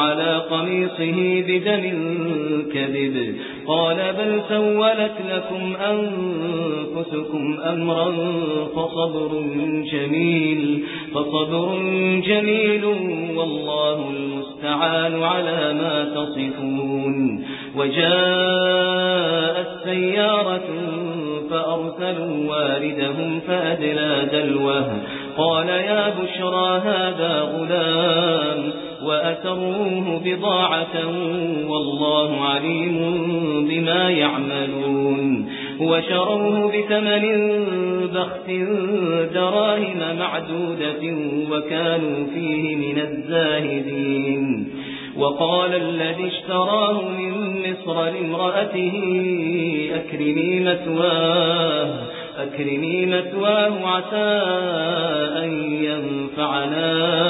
على قميصه بدم كذب قال بل سولت لكم أنفسكم أمرا فصبر جميل فصبر جميل والله المستعان على ما تصفون وجاءت سيارة فأرسلوا واردهم فأدلى دلوه قال يا بشرى هذا غلام وأتروه بضاعة والله عليم بما يعملون وشروه بثمن بخت دراهم معدودة وكانوا فيه من الزاهدين وقال الذي اشتراه من مصر لامرأته أكرمي مثواه أكرمي مثواه عسى أن ينفعنا